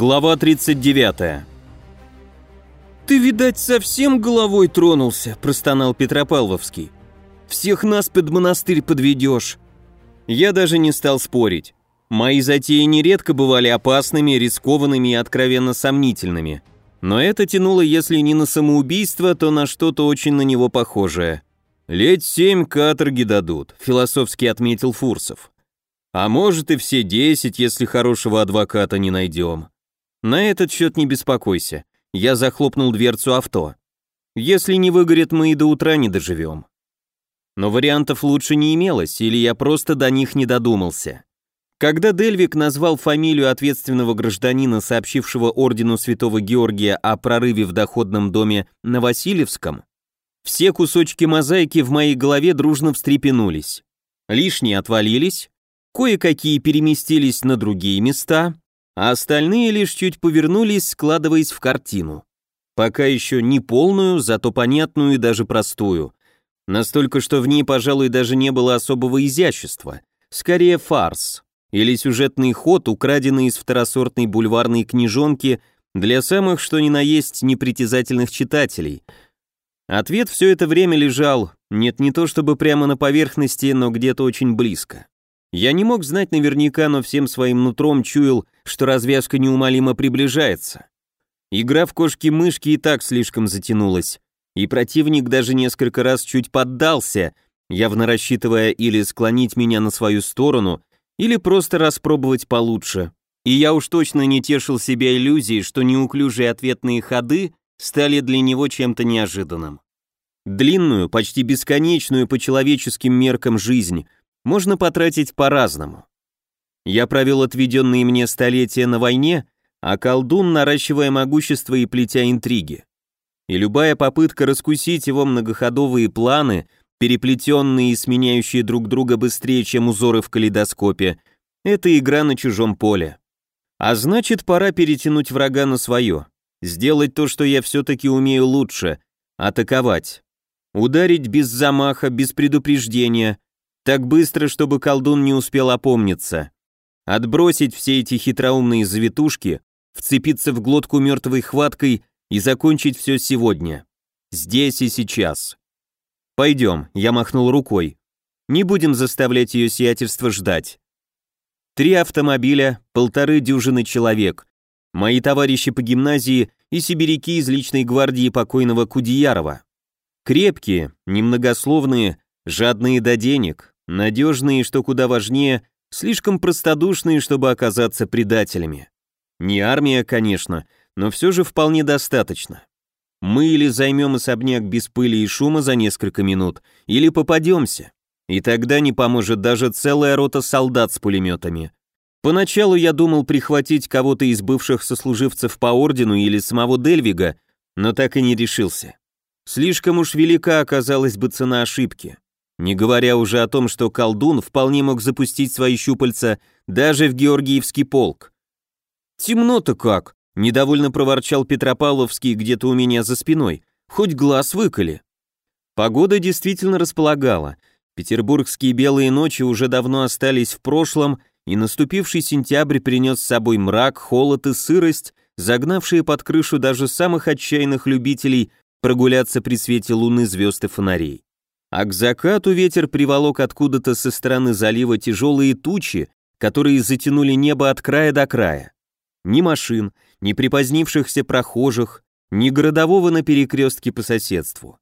Глава 39. «Ты, видать, совсем головой тронулся», – простонал Петропавловский. «Всех нас под монастырь подведешь». Я даже не стал спорить. Мои затеи нередко бывали опасными, рискованными и откровенно сомнительными. Но это тянуло, если не на самоубийство, то на что-то очень на него похожее. «Лет семь каторги дадут», – философски отметил Фурсов. «А может и все десять, если хорошего адвоката не найдем». На этот счет не беспокойся. Я захлопнул дверцу авто. Если не выгорит, мы и до утра не доживем. Но вариантов лучше не имелось, или я просто до них не додумался. Когда Дельвик назвал фамилию ответственного гражданина, сообщившего ордену Святого Георгия о прорыве в доходном доме на Васильевском, все кусочки мозаики в моей голове дружно встрепенулись. Лишние отвалились, кое-какие переместились на другие места, а остальные лишь чуть повернулись, складываясь в картину. Пока еще не полную, зато понятную и даже простую. Настолько, что в ней, пожалуй, даже не было особого изящества. Скорее фарс. Или сюжетный ход, украденный из второсортной бульварной книжонки для самых, что ни на есть, непритязательных читателей. Ответ все это время лежал, нет, не то чтобы прямо на поверхности, но где-то очень близко. Я не мог знать наверняка, но всем своим нутром чуял, что развязка неумолимо приближается. Игра в кошки-мышки и так слишком затянулась, и противник даже несколько раз чуть поддался, явно рассчитывая или склонить меня на свою сторону, или просто распробовать получше. И я уж точно не тешил себя иллюзией, что неуклюжие ответные ходы стали для него чем-то неожиданным. Длинную, почти бесконечную по человеческим меркам жизнь – можно потратить по-разному. Я провел отведенные мне столетия на войне, а колдун, наращивая могущество и плетя интриги. И любая попытка раскусить его многоходовые планы, переплетенные и сменяющие друг друга быстрее, чем узоры в калейдоскопе, это игра на чужом поле. А значит, пора перетянуть врага на свое, сделать то, что я все-таки умею лучше, атаковать. Ударить без замаха, без предупреждения, так быстро, чтобы колдун не успел опомниться. Отбросить все эти хитроумные завитушки, вцепиться в глотку мертвой хваткой и закончить все сегодня. Здесь и сейчас. «Пойдем», — я махнул рукой. «Не будем заставлять ее сиятельство ждать». Три автомобиля, полторы дюжины человек, мои товарищи по гимназии и сибиряки из личной гвардии покойного Кудеярова. Крепкие, немногословные, жадные до денег, Надежные, что куда важнее, слишком простодушные, чтобы оказаться предателями. Не армия, конечно, но все же вполне достаточно. Мы или займем особняк без пыли и шума за несколько минут, или попадемся. И тогда не поможет даже целая рота солдат с пулеметами. Поначалу я думал прихватить кого-то из бывших сослуживцев по ордену или самого Дельвига, но так и не решился. Слишком уж велика оказалась бы цена ошибки. Не говоря уже о том, что колдун вполне мог запустить свои щупальца даже в Георгиевский полк. «Темно-то как!» — недовольно проворчал Петропавловский где-то у меня за спиной. «Хоть глаз выколи!» Погода действительно располагала. Петербургские белые ночи уже давно остались в прошлом, и наступивший сентябрь принес с собой мрак, холод и сырость, загнавшие под крышу даже самых отчаянных любителей прогуляться при свете луны, звезд и фонарей. А к закату ветер приволок откуда-то со стороны залива тяжелые тучи, которые затянули небо от края до края. Ни машин, ни припозднившихся прохожих, ни городового на перекрестке по соседству.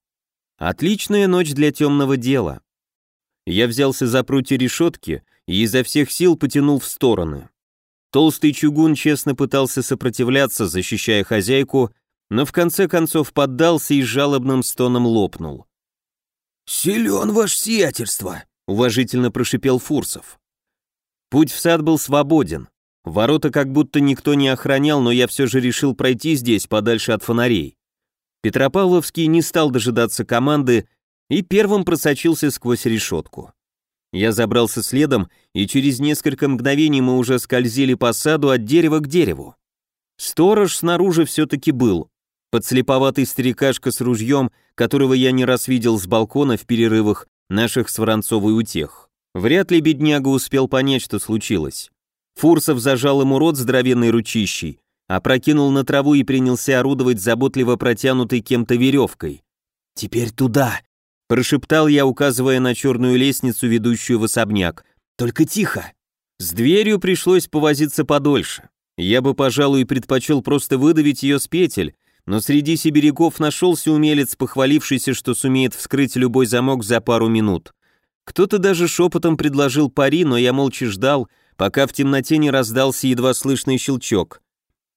Отличная ночь для темного дела. Я взялся за прутья решетки и изо всех сил потянул в стороны. Толстый чугун честно пытался сопротивляться, защищая хозяйку, но в конце концов поддался и жалобным стоном лопнул. «Силен ваше сиятельство», — уважительно прошипел Фурсов. Путь в сад был свободен. Ворота как будто никто не охранял, но я все же решил пройти здесь, подальше от фонарей. Петропавловский не стал дожидаться команды и первым просочился сквозь решетку. Я забрался следом, и через несколько мгновений мы уже скользили по саду от дерева к дереву. Сторож снаружи все-таки был. Подслеповатый старикашка с ружьем, которого я не раз видел с балкона в перерывах наших с Воронцовой утех. Вряд ли бедняга успел понять, что случилось. Фурсов зажал ему рот здоровенной ручищей, опрокинул на траву и принялся орудовать заботливо протянутой кем-то веревкой. «Теперь туда!» — прошептал я, указывая на черную лестницу, ведущую в особняк. «Только тихо!» С дверью пришлось повозиться подольше. Я бы, пожалуй, предпочел просто выдавить ее с петель, но среди сибиряков нашелся умелец, похвалившийся, что сумеет вскрыть любой замок за пару минут. Кто-то даже шепотом предложил пари, но я молча ждал, пока в темноте не раздался едва слышный щелчок.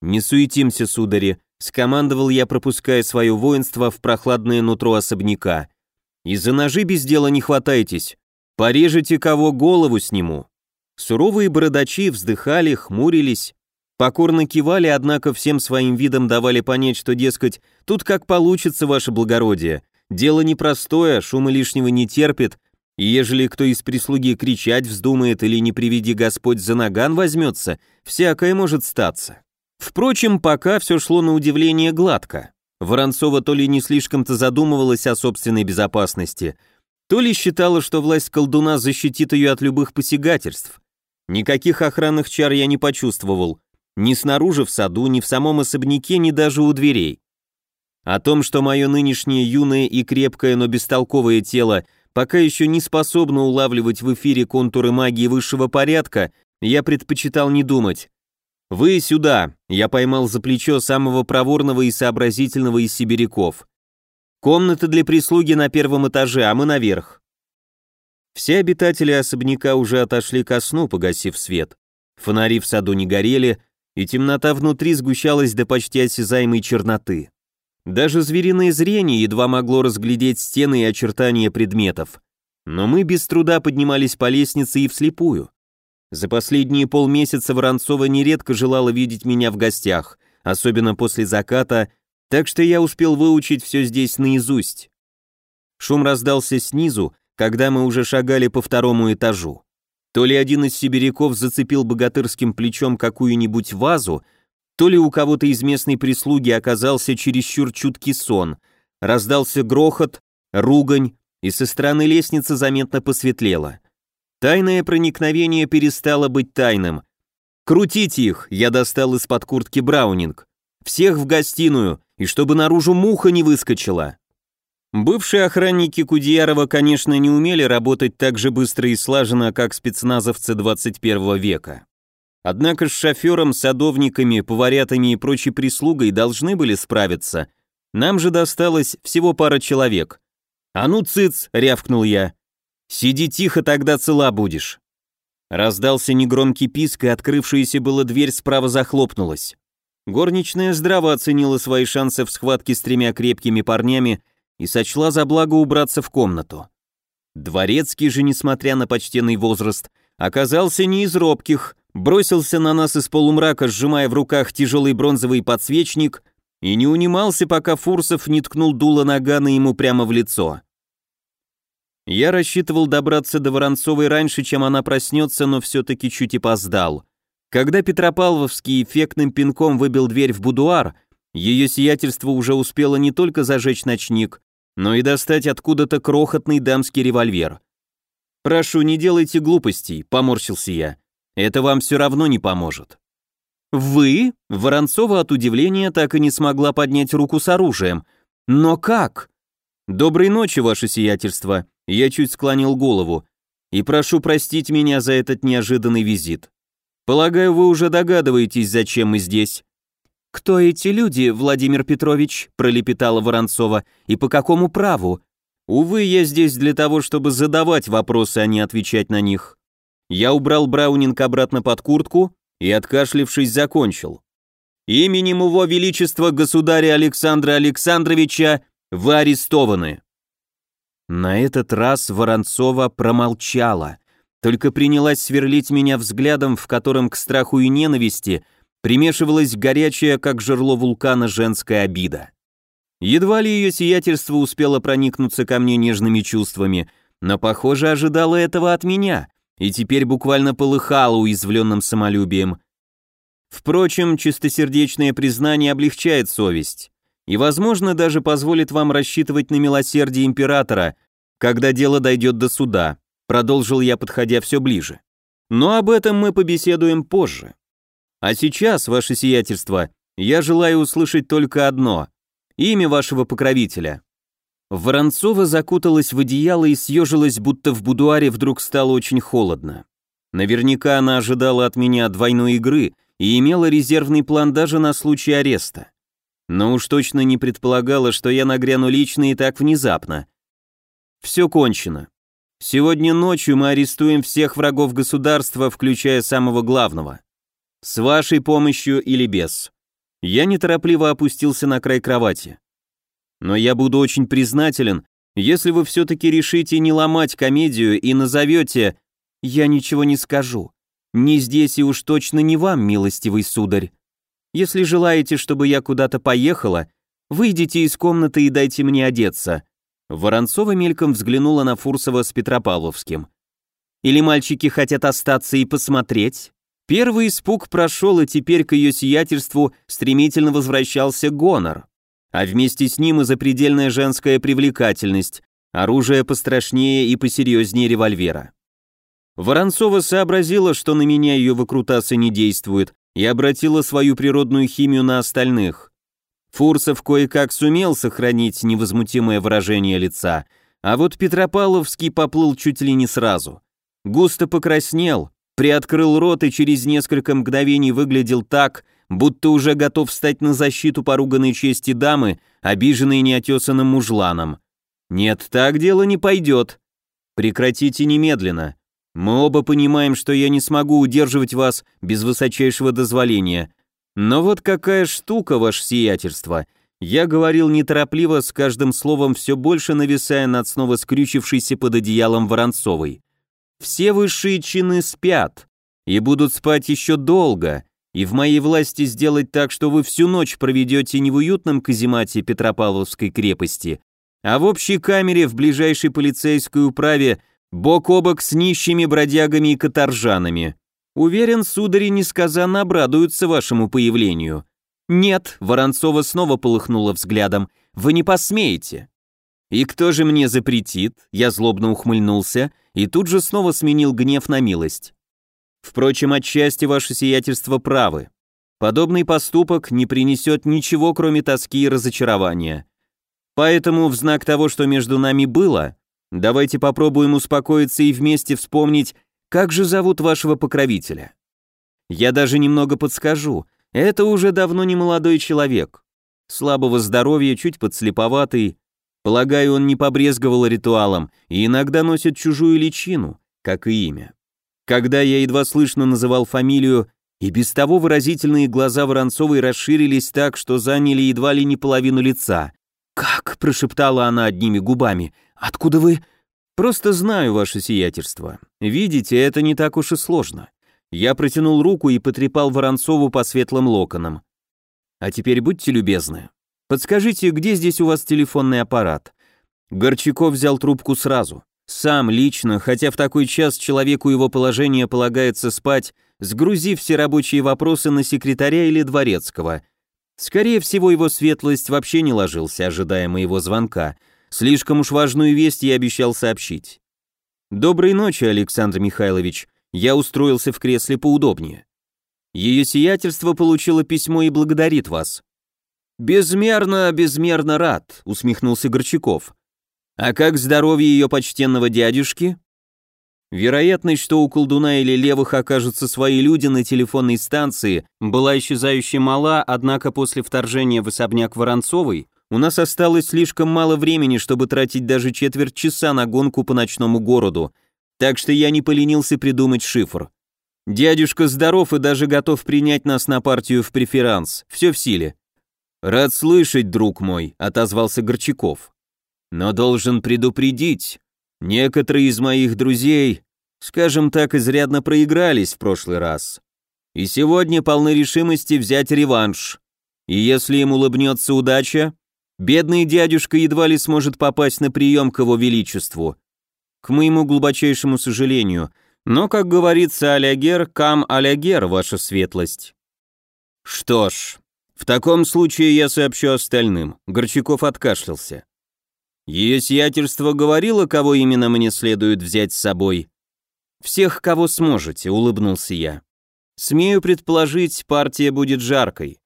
«Не суетимся, судари», — скомандовал я, пропуская свое воинство в прохладное нутро особняка. «Из-за ножи без дела не хватайтесь. Порежете кого, голову сниму». Суровые бородачи вздыхали, хмурились, покорно кивали, однако всем своим видом давали понять, что, дескать, тут как получится, ваше благородие. Дело непростое, шума лишнего не терпит, и ежели кто из прислуги кричать вздумает или не приведи Господь за наган возьмется, всякое может статься. Впрочем, пока все шло на удивление гладко. Воронцова то ли не слишком-то задумывалась о собственной безопасности, то ли считала, что власть колдуна защитит ее от любых посягательств. Никаких охранных чар я не почувствовал, ни снаружи в саду, ни в самом особняке, ни даже у дверей. О том, что мое нынешнее юное и крепкое, но бестолковое тело пока еще не способно улавливать в эфире контуры магии высшего порядка, я предпочитал не думать. «Вы сюда!» — я поймал за плечо самого проворного и сообразительного из сибиряков. «Комната для прислуги на первом этаже, а мы наверх». Все обитатели особняка уже отошли ко сну, погасив свет. Фонари в саду не горели, и темнота внутри сгущалась до почти осязаемой черноты. Даже звериное зрение едва могло разглядеть стены и очертания предметов. Но мы без труда поднимались по лестнице и вслепую. За последние полмесяца Воронцова нередко желала видеть меня в гостях, особенно после заката, так что я успел выучить все здесь наизусть. Шум раздался снизу, когда мы уже шагали по второму этажу. То ли один из сибиряков зацепил богатырским плечом какую-нибудь вазу, то ли у кого-то из местной прислуги оказался чересчур чуткий сон. Раздался грохот, ругань, и со стороны лестницы заметно посветлело. Тайное проникновение перестало быть тайным. «Крутите их!» — я достал из-под куртки Браунинг. «Всех в гостиную, и чтобы наружу муха не выскочила!» Бывшие охранники Кудьярова, конечно, не умели работать так же быстро и слаженно, как спецназовцы 21 века. Однако с шофером, садовниками, поварятами и прочей прислугой должны были справиться. Нам же досталось всего пара человек. «А ну, цыц!» — рявкнул я. «Сиди тихо, тогда цела будешь». Раздался негромкий писк, и открывшаяся была дверь справа захлопнулась. Горничная здраво оценила свои шансы в схватке с тремя крепкими парнями и сочла за благо убраться в комнату. Дворецкий же, несмотря на почтенный возраст, оказался не из робких, бросился на нас из полумрака, сжимая в руках тяжелый бронзовый подсвечник, и не унимался, пока Фурсов не ткнул дуло нагана ему прямо в лицо. Я рассчитывал добраться до Воронцовой раньше, чем она проснется, но все-таки чуть опоздал. Когда Петропавловский эффектным пинком выбил дверь в будуар, ее сиятельство уже успело не только зажечь ночник, но и достать откуда-то крохотный дамский револьвер. «Прошу, не делайте глупостей», — поморщился я. «Это вам все равно не поможет». «Вы?» — Воронцова от удивления так и не смогла поднять руку с оружием. «Но как?» «Доброй ночи, ваше сиятельство», — я чуть склонил голову. «И прошу простить меня за этот неожиданный визит. Полагаю, вы уже догадываетесь, зачем мы здесь». «Кто эти люди, Владимир Петрович?» – пролепетала Воронцова. «И по какому праву?» «Увы, я здесь для того, чтобы задавать вопросы, а не отвечать на них». Я убрал Браунинг обратно под куртку и, откашлившись, закончил. «Именем его величества государя Александра Александровича вы арестованы». На этот раз Воронцова промолчала, только принялась сверлить меня взглядом, в котором к страху и ненависти – примешивалась горячая, как жерло вулкана, женская обида. Едва ли ее сиятельство успело проникнуться ко мне нежными чувствами, но, похоже, ожидала этого от меня, и теперь буквально полыхала уязвленным самолюбием. Впрочем, чистосердечное признание облегчает совесть, и, возможно, даже позволит вам рассчитывать на милосердие императора, когда дело дойдет до суда, продолжил я, подходя все ближе. Но об этом мы побеседуем позже. А сейчас, ваше сиятельство, Я желаю услышать только одно — имя вашего покровителя». Воронцова закуталась в одеяло и съежилась, будто в будуаре вдруг стало очень холодно. Наверняка она ожидала от меня двойной игры и имела резервный план даже на случай ареста. Но уж точно не предполагала, что я нагряну лично и так внезапно. Все кончено. Сегодня ночью мы арестуем всех врагов государства, включая самого главного. С вашей помощью или без. Я неторопливо опустился на край кровати. Но я буду очень признателен, если вы все-таки решите не ломать комедию и назовете «Я ничего не скажу». Не здесь и уж точно не вам, милостивый сударь. Если желаете, чтобы я куда-то поехала, выйдите из комнаты и дайте мне одеться». Воронцова мельком взглянула на Фурсова с Петропавловским. «Или мальчики хотят остаться и посмотреть?» Первый испуг прошел, и теперь к ее сиятельству стремительно возвращался гонор а вместе с ним и запредельная женская привлекательность, оружие пострашнее и посерьезнее револьвера. Воронцова сообразила, что на меня ее выкрутасы не действует, и обратила свою природную химию на остальных. Фурсов кое-как сумел сохранить невозмутимое выражение лица, а вот Петропавловский поплыл чуть ли не сразу. Густо покраснел, приоткрыл рот и через несколько мгновений выглядел так, будто уже готов встать на защиту поруганной чести дамы, обиженной неотесанным мужланом. Нет, так дело не пойдет. Прекратите немедленно. Мы оба понимаем, что я не смогу удерживать вас без высочайшего дозволения. Но вот какая штука, ваше сиятельство. Я говорил неторопливо, с каждым словом все больше нависая над снова скрючившейся под одеялом Воронцовой. Все высшие чины спят и будут спать еще долго, и в моей власти сделать так, что вы всю ночь проведете не в уютном каземате Петропавловской крепости, а в общей камере в ближайшей полицейской управе бок о бок с нищими бродягами и каторжанами. Уверен, судари несказанно обрадуются вашему появлению. Нет, Воронцова снова полыхнула взглядом, вы не посмеете. И кто же мне запретит? Я злобно ухмыльнулся и тут же снова сменил гнев на милость. Впрочем, отчасти ваше сиятельство правы. Подобный поступок не принесет ничего, кроме тоски и разочарования. Поэтому, в знак того, что между нами было, давайте попробуем успокоиться и вместе вспомнить, как же зовут вашего покровителя. Я даже немного подскажу, это уже давно не молодой человек. Слабого здоровья, чуть подслеповатый. Полагаю, он не побрезговал ритуалом и иногда носит чужую личину, как и имя. Когда я едва слышно называл фамилию, и без того выразительные глаза Воронцовой расширились так, что заняли едва ли не половину лица. «Как?» – прошептала она одними губами. «Откуда вы?» «Просто знаю ваше сиятельство. Видите, это не так уж и сложно». Я протянул руку и потрепал Воронцову по светлым локонам. «А теперь будьте любезны. Подскажите, где здесь у вас телефонный аппарат?» Горчаков взял трубку сразу. Сам лично, хотя в такой час человеку его положение полагается спать, сгрузив все рабочие вопросы на секретаря или дворецкого. Скорее всего, его светлость вообще не ложился, ожидая моего звонка. Слишком уж важную весть я обещал сообщить. «Доброй ночи, Александр Михайлович. Я устроился в кресле поудобнее. Ее сиятельство получило письмо и благодарит вас». «Безмерно, безмерно рад», — усмехнулся Горчаков. А как здоровье ее почтенного дядюшки? Вероятность, что у колдуна или левых окажутся свои люди на телефонной станции, была исчезающе мала, однако после вторжения в особняк Воронцовой у нас осталось слишком мало времени, чтобы тратить даже четверть часа на гонку по ночному городу, так что я не поленился придумать шифр. Дядюшка здоров и даже готов принять нас на партию в преферанс, все в силе. «Рад слышать, друг мой», — отозвался Горчаков. Но должен предупредить, некоторые из моих друзей, скажем так, изрядно проигрались в прошлый раз. И сегодня полны решимости взять реванш. И если им улыбнется удача, бедный дядюшка едва ли сможет попасть на прием к его величеству. К моему глубочайшему сожалению, но, как говорится, алягер, кам алягер, ваша светлость. Что ж, в таком случае я сообщу остальным. Горчаков откашлялся. Ее сиятельство говорило, кого именно мне следует взять с собой. Всех, кого сможете, улыбнулся я. Смею предположить, партия будет жаркой.